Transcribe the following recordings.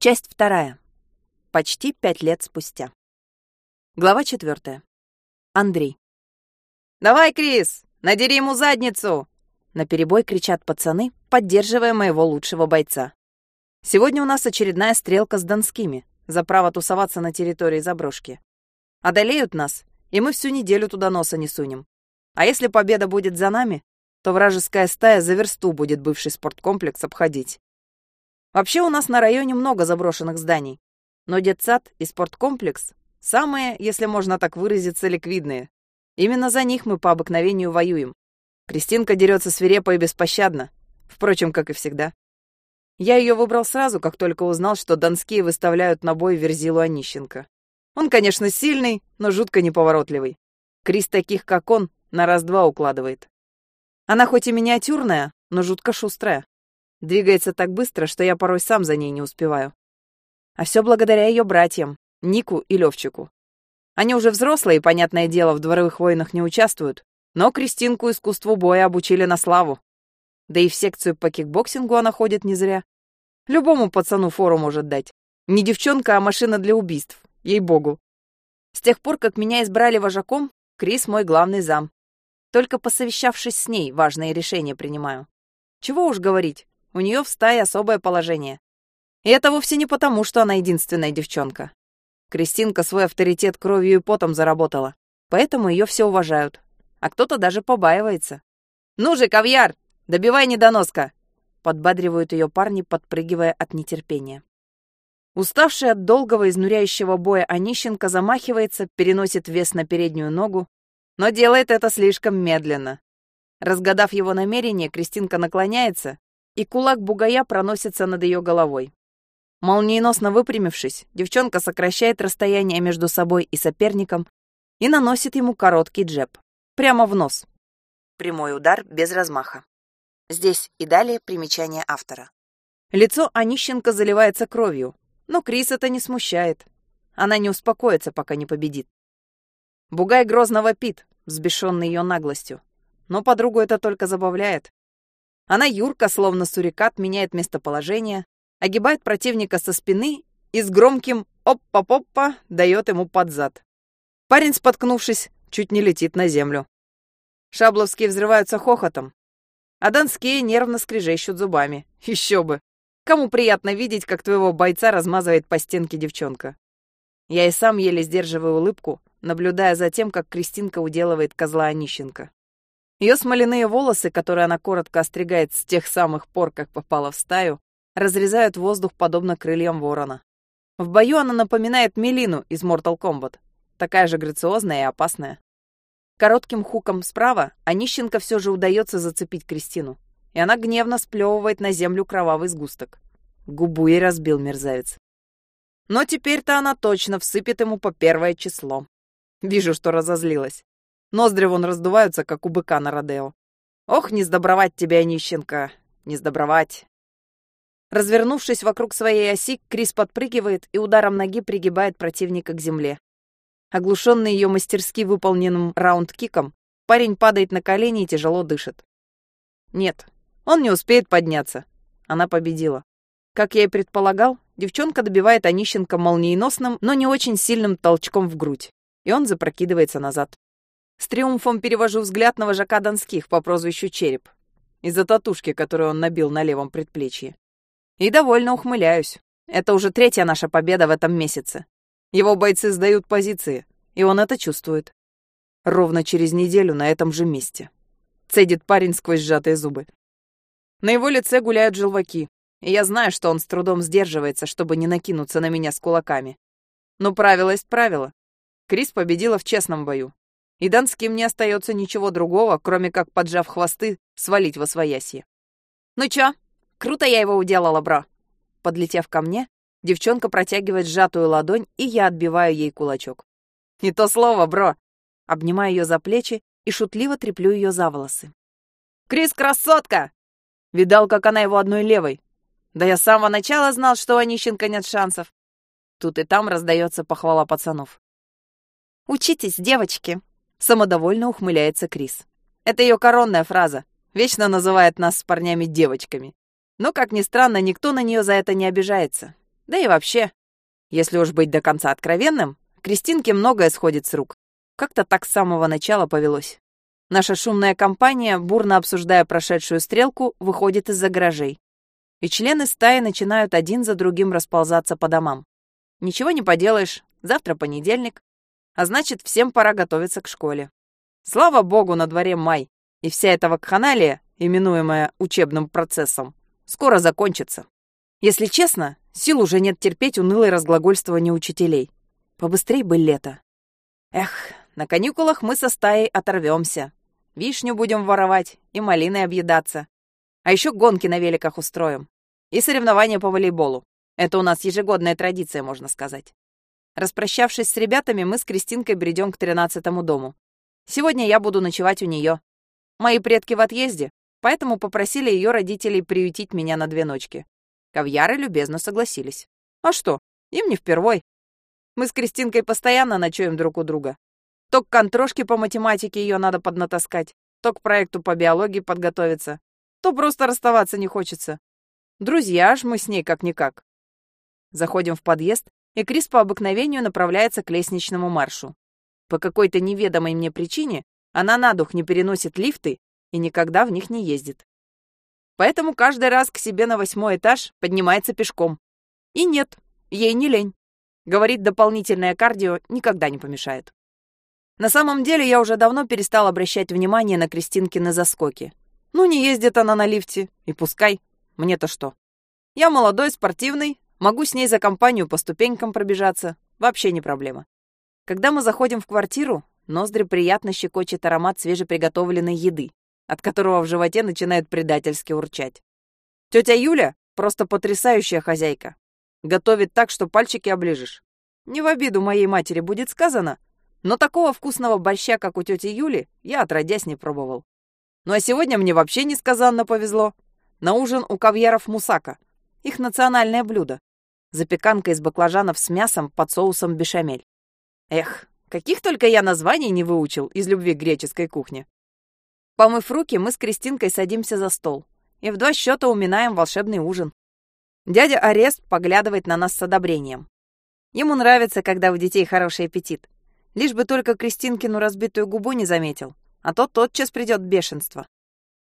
Часть вторая. Почти пять лет спустя. Глава четвертая. Андрей. «Давай, Крис, надери ему задницу!» На перебой кричат пацаны, поддерживая моего лучшего бойца. Сегодня у нас очередная стрелка с донскими за право тусоваться на территории заброшки. Одолеют нас, и мы всю неделю туда носа не сунем. А если победа будет за нами, то вражеская стая за версту будет бывший спорткомплекс обходить. Вообще у нас на районе много заброшенных зданий, но детсад и спорткомплекс — самые, если можно так выразиться, ликвидные. Именно за них мы по обыкновению воюем. Кристинка дерется свирепо и беспощадно, впрочем, как и всегда. Я ее выбрал сразу, как только узнал, что донские выставляют на бой Верзилу Онищенко. Он, конечно, сильный, но жутко неповоротливый. Крис таких, как он, на раз-два укладывает. Она хоть и миниатюрная, но жутко шустрая. Двигается так быстро, что я порой сам за ней не успеваю. А все благодаря ее братьям, Нику и Левчику. Они уже взрослые, понятное дело, в дворовых войнах не участвуют, но Кристинку искусству боя обучили на славу. Да и в секцию по кикбоксингу она ходит не зря. Любому пацану фору может дать. Не девчонка, а машина для убийств. Ей-богу. С тех пор, как меня избрали вожаком, Крис мой главный зам. Только посовещавшись с ней, важные решения принимаю. Чего уж говорить, у нее в стае особое положение. И это вовсе не потому, что она единственная девчонка. Кристинка свой авторитет кровью и потом заработала, поэтому ее все уважают, а кто-то даже побаивается. «Ну же, ковьяр, добивай недоноска!» Подбадривают ее парни, подпрыгивая от нетерпения. Уставший от долгого изнуряющего боя Онищенко замахивается, переносит вес на переднюю ногу, но делает это слишком медленно. Разгадав его намерение, Кристинка наклоняется и кулак бугая проносится над ее головой. Молниеносно выпрямившись, девчонка сокращает расстояние между собой и соперником и наносит ему короткий джеб. Прямо в нос. Прямой удар без размаха. Здесь и далее примечание автора. Лицо Онищенко заливается кровью, но Крис это не смущает. Она не успокоится, пока не победит. Бугай грозно вопит, взбешенный ее наглостью. Но подругу это только забавляет. Она юрко, словно сурикат, меняет местоположение, огибает противника со спины и с громким «оппа-поппа» дает ему под зад. Парень, споткнувшись, чуть не летит на землю. Шабловские взрываются хохотом, а донские нервно скрежещут зубами. Еще бы! Кому приятно видеть, как твоего бойца размазывает по стенке девчонка? Я и сам еле сдерживаю улыбку, наблюдая за тем, как Кристинка уделывает козла Онищенко. Ее смоляные волосы, которые она коротко остригает с тех самых пор, как попала в стаю, разрезают воздух подобно крыльям ворона. В бою она напоминает Мелину из Mortal Kombat, такая же грациозная и опасная. Коротким хуком справа Онищенко все же удается зацепить Кристину, и она гневно сплевывает на землю кровавый сгусток. Губу ей разбил мерзавец. Но теперь-то она точно всыпет ему по первое число. Вижу, что разозлилась. Ноздри вон раздуваются, как у быка на Родео. Ох, не сдобровать тебя, нищенка, не сдобровать. Развернувшись вокруг своей оси, Крис подпрыгивает и ударом ноги пригибает противника к земле. Оглушенный ее мастерски выполненным раунд-киком, парень падает на колени и тяжело дышит. Нет, он не успеет подняться. Она победила. Как я и предполагал, девчонка добивает Онищенко молниеносным, но не очень сильным толчком в грудь, и он запрокидывается назад. С триумфом перевожу взгляд на вожака Донских по прозвищу Череп. Из-за татушки, которую он набил на левом предплечье. И довольно ухмыляюсь. Это уже третья наша победа в этом месяце. Его бойцы сдают позиции, и он это чувствует. Ровно через неделю на этом же месте. Цедит парень сквозь сжатые зубы. На его лице гуляют желваки, и я знаю, что он с трудом сдерживается, чтобы не накинуться на меня с кулаками. Но правило есть правило. Крис победила в честном бою, и Донским не остается ничего другого, кроме как, поджав хвосты, свалить во своясье. «Ну чё, круто я его уделала, бро!» Подлетев ко мне, девчонка протягивает сжатую ладонь, и я отбиваю ей кулачок. «Не то слово, бро!» Обнимаю ее за плечи и шутливо треплю ее за волосы. «Крис, красотка!» Видал, как она его одной левой. Да я с самого начала знал, что у Онищенко нет шансов. Тут и там раздается похвала пацанов. «Учитесь, девочки!» Самодовольно ухмыляется Крис. Это ее коронная фраза. Вечно называет нас с парнями девочками. Но, как ни странно, никто на нее за это не обижается. Да и вообще, если уж быть до конца откровенным, Кристинке многое сходит с рук. Как-то так с самого начала повелось. Наша шумная компания, бурно обсуждая прошедшую стрелку, выходит из-за гаражей. И члены стаи начинают один за другим расползаться по домам. Ничего не поделаешь, завтра понедельник, а значит, всем пора готовиться к школе. Слава богу, на дворе май, и вся эта вакханалия, именуемая учебным процессом, скоро закончится. Если честно, сил уже нет терпеть унылое разглагольствование учителей. Побыстрей бы лето. Эх, на каникулах мы со стаей оторвемся. Вишню будем воровать и малиной объедаться. А еще гонки на великах устроим. И соревнования по волейболу. Это у нас ежегодная традиция, можно сказать. Распрощавшись с ребятами, мы с Кристинкой бредем к тринадцатому дому. Сегодня я буду ночевать у нее. Мои предки в отъезде, поэтому попросили ее родителей приютить меня на две ночки. Кавьяры любезно согласились. А что, им не впервой. Мы с Кристинкой постоянно ночуем друг у друга. То к контрошке по математике ее надо поднатаскать, то к проекту по биологии подготовиться, то просто расставаться не хочется. Друзья ж мы с ней как-никак. Заходим в подъезд, и Крис по обыкновению направляется к лестничному маршу. По какой-то неведомой мне причине она на дух не переносит лифты и никогда в них не ездит. Поэтому каждый раз к себе на восьмой этаж поднимается пешком. И нет, ей не лень. Говорит, дополнительное кардио никогда не помешает. На самом деле я уже давно перестал обращать внимание на Кристинкины заскоки. Ну, не ездит она на лифте, и пускай. Мне-то что? Я молодой, спортивный, могу с ней за компанию по ступенькам пробежаться. Вообще не проблема. Когда мы заходим в квартиру, ноздри приятно щекочет аромат свежеприготовленной еды, от которого в животе начинает предательски урчать. Тетя Юля просто потрясающая хозяйка. Готовит так, что пальчики оближешь. Не в обиду моей матери будет сказано, но такого вкусного борща, как у тети Юли, я отродясь не пробовал. Ну а сегодня мне вообще несказанно повезло. На ужин у кавьяров мусака. Их национальное блюдо. Запеканка из баклажанов с мясом под соусом бешамель. Эх, каких только я названий не выучил из любви к греческой кухне. Помыв руки, мы с Кристинкой садимся за стол и в два счета уминаем волшебный ужин. Дядя Арест поглядывает на нас с одобрением. Ему нравится, когда у детей хороший аппетит. Лишь бы только Кристинкину разбитую губу не заметил, а то тотчас придет бешенство.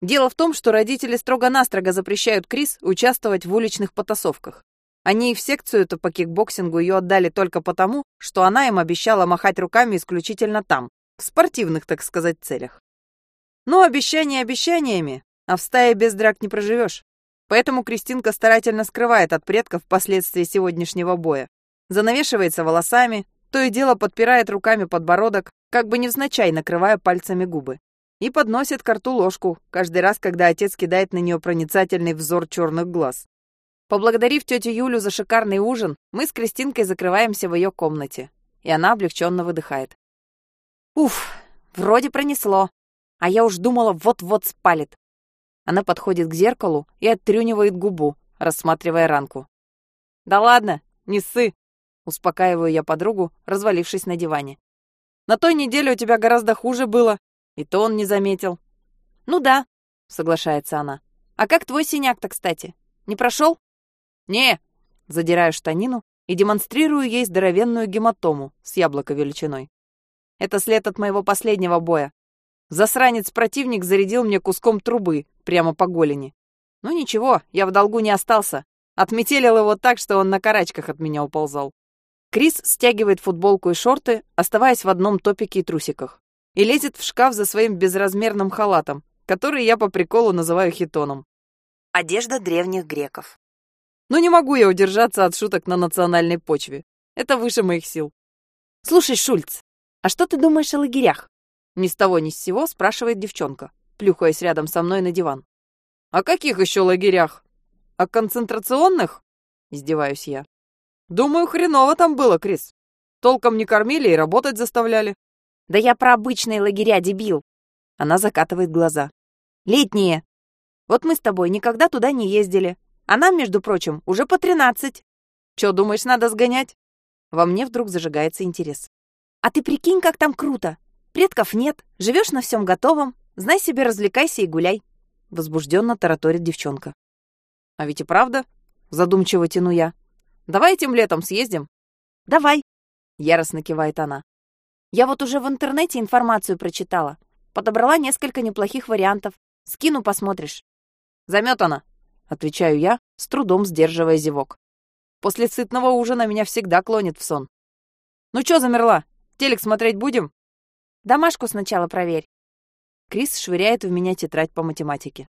Дело в том, что родители строго-настрого запрещают Крис участвовать в уличных потасовках. Они и в секцию-то по кикбоксингу ее отдали только потому, что она им обещала махать руками исключительно там, в спортивных, так сказать, целях. Но обещания обещаниями, а в стае без драк не проживешь. Поэтому Кристинка старательно скрывает от предков последствия сегодняшнего боя. Занавешивается волосами, то и дело подпирает руками подбородок, как бы невзначай накрывая пальцами губы. И подносит к рту ложку, каждый раз, когда отец кидает на нее проницательный взор черных глаз. Поблагодарив тетю Юлю за шикарный ужин, мы с Кристинкой закрываемся в ее комнате, и она облегченно выдыхает. Уф, вроде пронесло, а я уж думала, вот-вот спалит. Она подходит к зеркалу и оттрюнивает губу, рассматривая ранку. «Да ладно, не ссы!» — успокаиваю я подругу, развалившись на диване. «На той неделе у тебя гораздо хуже было, и то он не заметил». «Ну да», — соглашается она. «А как твой синяк-то, кстати? Не прошел?» «Не!» — задираю штанину и демонстрирую ей здоровенную гематому с яблоко величиной. Это след от моего последнего боя. Засранец-противник зарядил мне куском трубы прямо по голени. Ну ничего, я в долгу не остался. Отметелил его так, что он на карачках от меня уползал. Крис стягивает футболку и шорты, оставаясь в одном топике и трусиках, и лезет в шкаф за своим безразмерным халатом, который я по приколу называю хитоном. Одежда древних греков. Но не могу я удержаться от шуток на национальной почве. Это выше моих сил. «Слушай, Шульц, а что ты думаешь о лагерях?» Ни с того ни с сего спрашивает девчонка, плюхаясь рядом со мной на диван. «О каких еще лагерях? О концентрационных?» Издеваюсь я. «Думаю, хреново там было, Крис. Толком не кормили и работать заставляли». «Да я про обычные лагеря, дебил!» Она закатывает глаза. «Летние. Вот мы с тобой никогда туда не ездили. А нам, между прочим, уже по тринадцать. Чё, думаешь, надо сгонять?» Во мне вдруг зажигается интерес. «А ты прикинь, как там круто! Предков нет, живешь на всем готовом, знай себе, развлекайся и гуляй. Возбужденно тараторит девчонка. А ведь и правда, задумчиво тяну я. Давай этим летом съездим. Давай, яростно кивает она. Я вот уже в интернете информацию прочитала. Подобрала несколько неплохих вариантов. Скину, посмотришь. Заметана, отвечаю я, с трудом сдерживая зевок. После сытного ужина меня всегда клонит в сон. Ну чё замерла? Телек смотреть будем? Домашку сначала проверь. Крис швыряет в меня тетрадь по математике.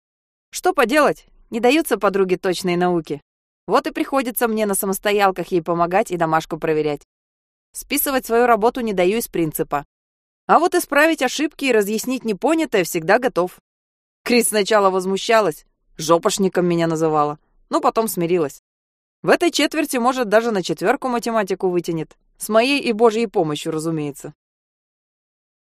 Что поделать? Не даются подруге точные науки. Вот и приходится мне на самостоялках ей помогать и домашку проверять. Списывать свою работу не даю из принципа. А вот исправить ошибки и разъяснить непонятое всегда готов. Крис сначала возмущалась, жопошником меня называла, но потом смирилась. В этой четверти, может, даже на четверку математику вытянет. С моей и божьей помощью, разумеется.